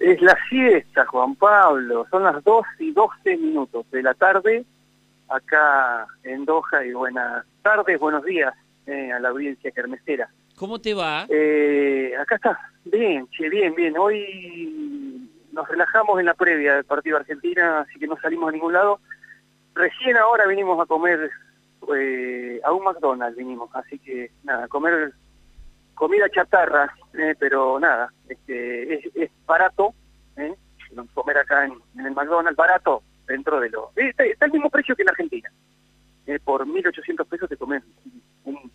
Es la siesta, Juan Pablo. Son las 2 y 12 minutos de la tarde acá en Doha y buenas tardes, buenos días eh, a la audiencia kermesera. ¿Cómo te va? Eh, acá está, bien, che, bien, bien. Hoy nos relajamos en la previa del partido Argentina, así que no salimos a ningún lado. Recién ahora vinimos a comer eh, a un McDonald's, vinimos, así que nada, a comer comida chatarra, eh, pero nada, este, es, es barato, eh, comer acá en, el McDonald's, barato dentro de lo... Está, está el mismo precio que en Argentina. Eh, por 1.800 pesos te comes un,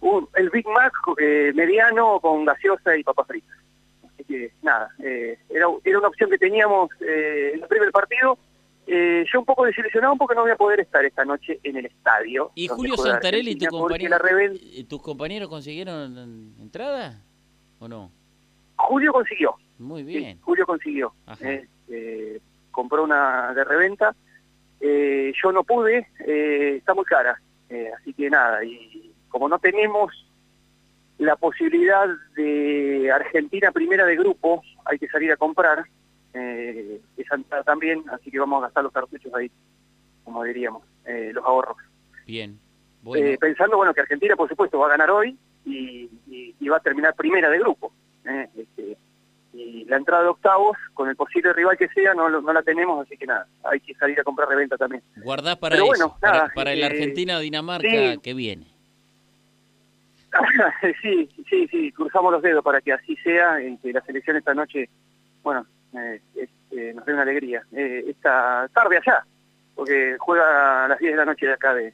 un, el Big Mac eh, mediano con gaseosa y papas fritas. Así que nada, eh, era, era una opción que teníamos eh, en el primer partido. Eh, yo un poco desilusionado porque no voy a poder estar esta noche en el estadio. ¿Y Julio Santarelli y tu compañero, tus compañeros consiguieron entrada o no? Julio consiguió. Muy bien. Sí, Julio consiguió. Eh, eh, compró una de reventa. Eh, yo no pude, está muy cara. Así que nada, y como no tenemos la posibilidad de Argentina primera de grupo, hay que salir a comprar eh, esa entrada también, así que vamos a gastar los cartuchos ahí, como diríamos, eh, los ahorros. Bien. Bueno. Eh, pensando bueno que Argentina, por supuesto, va a ganar hoy y, y, y va a terminar primera de grupo. Eh, este, y la entrada de octavos, con el posible rival que sea, no, no la tenemos, así que nada, hay que salir a comprar reventa también. Guardás para Pero eso, bueno, nada, para, para el Argentina-Dinamarca sí. que viene. sí, sí, sí, cruzamos los dedos para que así sea, que la selección esta noche, bueno, eh, eh, nos dé una alegría. Eh, esta tarde allá, porque juega a las 10 de la noche de acá, de,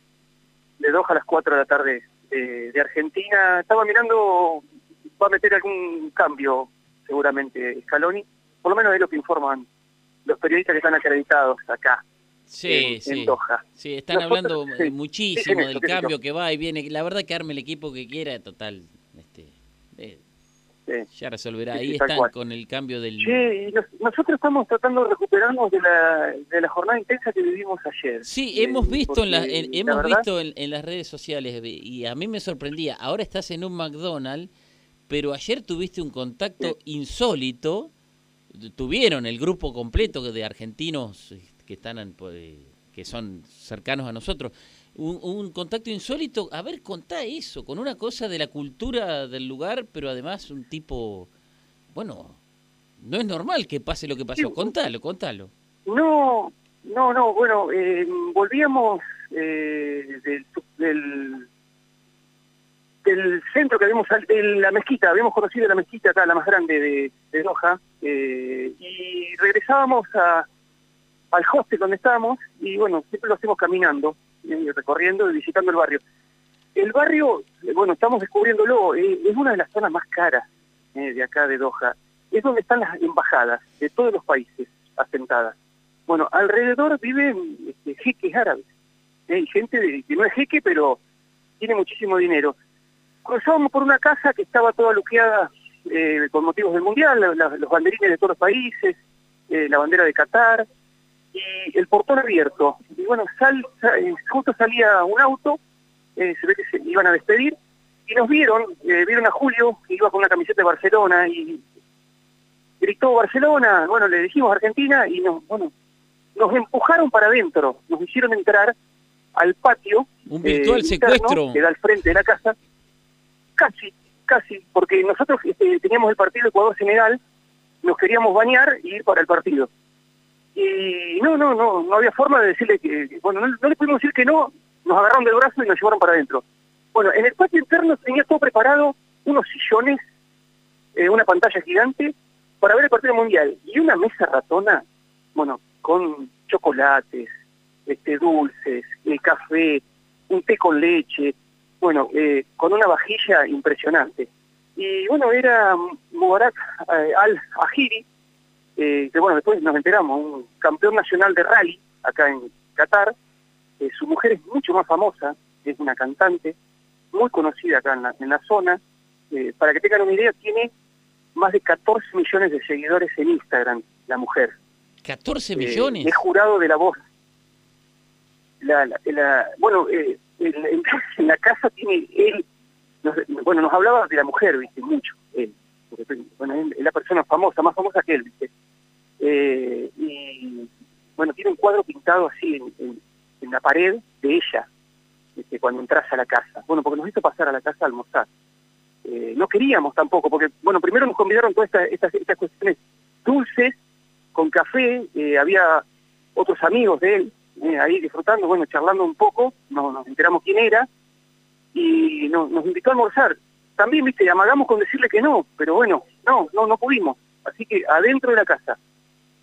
de Doha a las 4 de la tarde de, de Argentina. Estaba mirando, va a meter algún cambio seguramente Scaloni, por lo menos es lo que informan los periodistas que están acreditados acá. Sí, en, sí. en Doha. Sí, están Nosotros, hablando sí, muchísimo sí, del cambio que va y viene. La verdad que arme el equipo que quiera, total. Eh, ya resolverá. Ahí están cual. con el cambio del... Sí, nosotros estamos tratando de recuperarnos de la, de la jornada intensa que vivimos ayer. Sí, hemos visto, en, la, en, hemos verdad, visto en, en las redes sociales y a mí me sorprendía. Ahora estás en un McDonald's pero ayer tuviste un contacto insólito, tuvieron el grupo completo de argentinos que están pues, que son cercanos a nosotros, un, un, contacto insólito, a ver, contá eso, con una cosa de la cultura del lugar, pero además un tipo, bueno, no es normal que pase lo que pasó, contalo, contalo. No, no, no, bueno, eh, volvíamos eh, del, del del centro que habíamos, de la mezquita, habíamos conocido la mezquita acá, la más grande de, de Doha, eh, y regresábamos a, al hostel donde estábamos, y bueno, siempre lo hacemos caminando, recorriendo y visitando el barrio. El barrio, bueno, estamos descubriéndolo, eh, es una de las zonas más caras eh, de acá de Doha, es donde están las embajadas de todos los países asentadas. Bueno, alrededor viven este, jeques árabes, hay gente de, que no es jeque, pero tiene muchísimo dinero cruzábamos por una casa que estaba toda luqueada eh, con motivos del Mundial, la, los banderines de todos los países, eh, la bandera de Qatar, y el portón abierto. Y bueno, sal, sal, eh, justo salía un auto, eh, se ve que se iban a despedir, y nos vieron, eh, vieron a Julio, que iba con una camiseta de Barcelona, y gritó Barcelona, bueno, le dijimos Argentina, y nos, bueno, nos empujaron para adentro, nos hicieron entrar al patio. Un virtual secuestro. Que da al frente de la casa casi, casi, porque nosotros este, teníamos el partido Ecuador-Senegal, nos queríamos bañar y ir para el partido. Y no, no, no, no había forma de decirle que, bueno, no, no le pudimos decir que no, nos agarraron del brazo y nos llevaron para adentro. Bueno, en el patio interno tenía todo preparado, unos sillones, eh, una pantalla gigante, para ver el partido mundial, y una mesa ratona, bueno, con chocolates, este, dulces, el café, un té con leche, bueno, eh, con una vajilla impresionante. Y bueno, era Mubarak eh, al-Ahiri, eh, que bueno, después nos enteramos, un campeón nacional de rally acá en Qatar. Eh, su mujer es mucho más famosa, es una cantante muy conocida acá en la, en la zona. Eh, para que tengan una idea, tiene más de 14 millones de seguidores en Instagram, la mujer. ¿14 millones? Eh, es jurado de la voz. La, la, la bueno, eh, en, en, la casa tiene él, nos, bueno, nos hablaba de la mujer, viste, mucho, él. bueno, es la persona famosa, más famosa que él, ¿viste? Eh, y bueno, tiene un cuadro pintado así en, la pared de ella, este, cuando entras a la casa. Bueno, porque nos hizo pasar a la casa a almorzar. Eh, no queríamos tampoco, porque, bueno, primero nos convidaron todas estas, estas, cuestiones dulces, con café, eh, había otros amigos de él ahí disfrutando, bueno, charlando un poco, nos enteramos quién era, y nos invitó a almorzar. También, viste, amagamos con decirle que no, pero bueno, no, no, no pudimos. Así que adentro de la casa,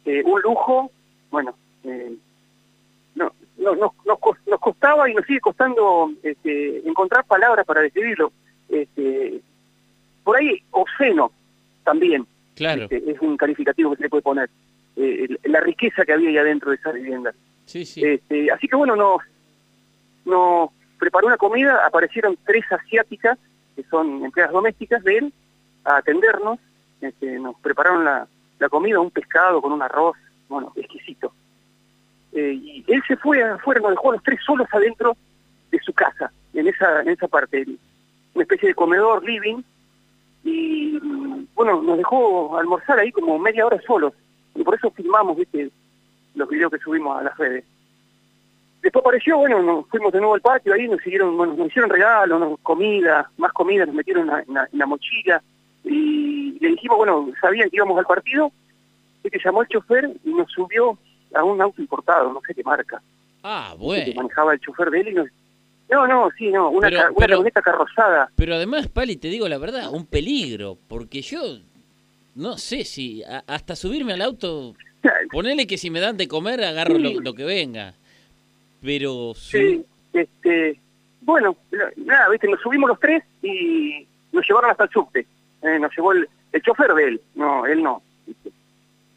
eh, un lujo, bueno, eh, no, no, nos, nos, costaba y nos sigue costando este, encontrar palabras para describirlo. Este, por ahí, obsceno también. Claro. Este, es un calificativo que se le puede poner. Eh, la riqueza que había ahí adentro de esa vivienda. Sí, sí. Este, así que bueno, nos, nos preparó una comida, aparecieron tres asiáticas, que son empleadas domésticas de él, a atendernos. Este, nos prepararon la, la comida, un pescado con un arroz, bueno, exquisito. Eh, y él se fue afuera, nos dejó a los tres solos adentro de su casa, en esa, en esa parte, una especie de comedor, living, y bueno, nos dejó almorzar ahí como media hora solos, y por eso filmamos, viste, los videos que subimos a las redes. Después apareció, bueno, nos fuimos de nuevo al patio, ahí nos siguieron, bueno, nos hicieron regalos, comida, más comida, nos metieron en la, mochila, y le dijimos, bueno, sabían que íbamos al partido, y que llamó el chofer y nos subió a un auto importado, no sé qué marca. Ah, bueno. Que manejaba el chofer de él y nos... No, no, sí, no, una, camioneta carrozada. Pero además, Pali, te digo la verdad, un peligro, porque yo no sé si hasta subirme al auto, ponele que si me dan de comer agarro lo, que venga. Pero sí, este, bueno, nada, viste, nos subimos los tres y nos llevaron hasta el subte. Eh, nos llevó el, el chofer de él, no, él no.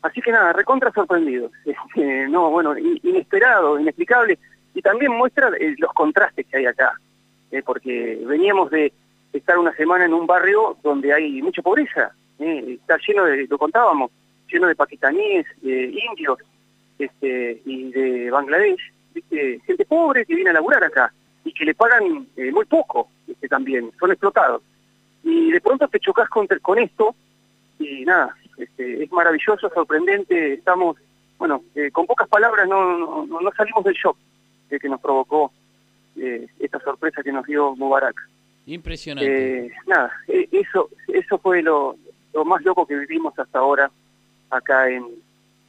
Así que nada, recontra sorprendido. Este, no, bueno, inesperado, inexplicable. Y también muestra eh, los contrastes que hay acá. Eh, porque veníamos de estar una semana en un barrio donde hay mucha pobreza. Eh, está lleno de, lo contábamos, lleno de pakistaníes, de indios este, y de Bangladesh. Gente pobre que viene a laburar acá y que le pagan muy poco este, también, son explotados. Y de pronto te chocas con, con esto y nada, este, es maravilloso, sorprendente, estamos, bueno, eh, con pocas palabras no, no, salimos del shock que nos provocó eh, esta sorpresa que nos dio Mubarak. Impresionante. Eh, nada, eso, eso fue lo, lo más loco que vivimos hasta ahora acá en,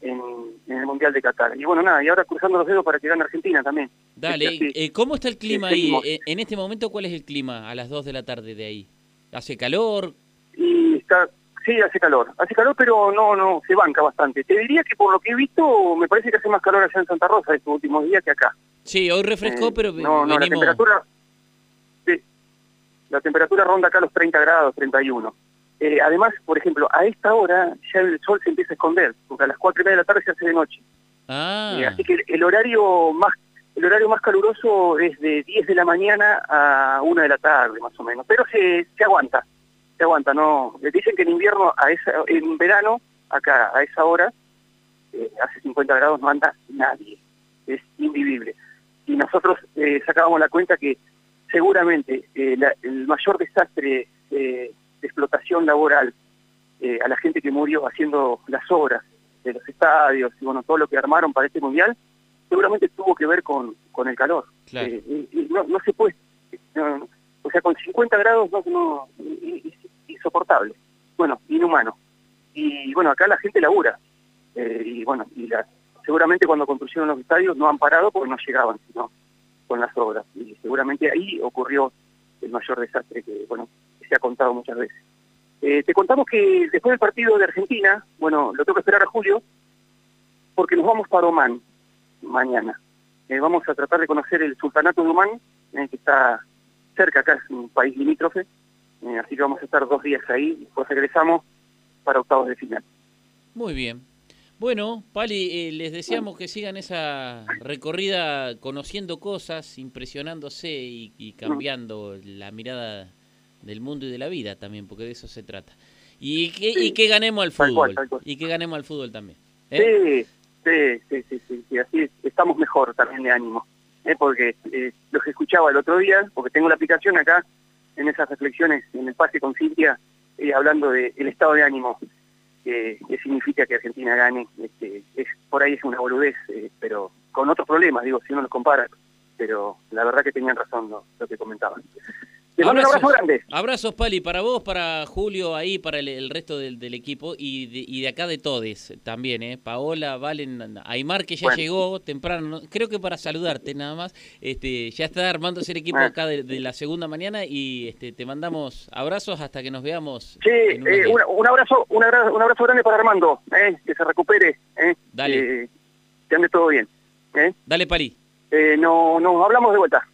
en, el Mundial de Qatar. Y bueno, nada, y ahora cruzando los dedos para que gane Argentina también. Dale, ¿cómo está el clima ahí? En este momento, ¿cuál es el clima a las 2 de la tarde de ahí? ¿Hace calor? Y está Sí, hace calor. Hace calor, pero no, no, se banca bastante. Te diría que por lo que he visto, me parece que hace más calor allá en Santa Rosa estos últimos días que acá. Sí, hoy refrescó, eh, pero no, no, la temperatura, sí, la temperatura ronda acá los 30 grados, 31. Eh, además, por ejemplo, a esta hora ya el sol se empieza a esconder, porque a las 4 y media de la tarde se hace de noche. Ah. Eh, así que el horario más el horario más caluroso es de 10 de la mañana a 1 de la tarde, más o menos. Pero se, se aguanta se aguanta, no. Le dicen que en invierno, a esa, en verano, acá a esa hora, eh, hace 50 grados no anda nadie, es invivible. Y nosotros eh, sacábamos la cuenta que seguramente eh, el mayor desastre de explotación laboral a la gente que murió haciendo las obras de los estadios y bueno, todo lo que armaron para este mundial, seguramente tuvo que ver con, con el calor. no, no se puede, o sea, con 50 grados no, no insoportable, bueno, inhumano. Y bueno, acá la gente labura. Eh, y bueno, y la, seguramente cuando construyeron los estadios no han parado porque no llegaban, sino con las obras. Y seguramente ahí ocurrió el mayor desastre que, bueno, se ha contado muchas veces. Eh, te contamos que después del partido de Argentina, bueno, lo tengo que esperar a Julio, porque nos vamos para Oman mañana. Eh, vamos a tratar de conocer el Sultanato de Oman, que está cerca acá, es un país limítrofe, eh, así que vamos a estar dos días ahí y después regresamos para octavos de final. Muy bien. Bueno, Pali, eh, les deseamos que sigan esa recorrida conociendo cosas, impresionándose y, cambiando la mirada del mundo y de la vida también, porque de eso se trata. Y que, y que ganemos al fútbol. Y que ganemos al fútbol también. ¿eh? Sí, sí, sí, sí, sí, así estamos mejor también de ánimo. Porque los escuchaba el otro día, porque tengo la aplicación acá, en esas reflexiones en el pase con Cintia, hablando del estado de ánimo que, significa que Argentina gane. Este, es, por ahí es una boludez, pero con otros problemas, digo, si uno los compara. Pero la verdad que tenían razón lo que comentaban un abrazo grande. Abrazos, Pali, para vos, para Julio, ahí, para el, resto del, equipo y de, y de, acá de todes también, ¿eh? Paola, Valen, Aymar, que ya llegó temprano, creo que para saludarte nada más. este Ya está armándose el equipo acá de, la segunda mañana y este te mandamos abrazos hasta que nos veamos. Sí, eh, un, abrazo, un, abrazo, un abrazo grande para Armando, ¿eh? que se recupere, ¿eh? Dale. que ande todo bien. ¿eh? Dale, Pali. no, nos hablamos de vuelta.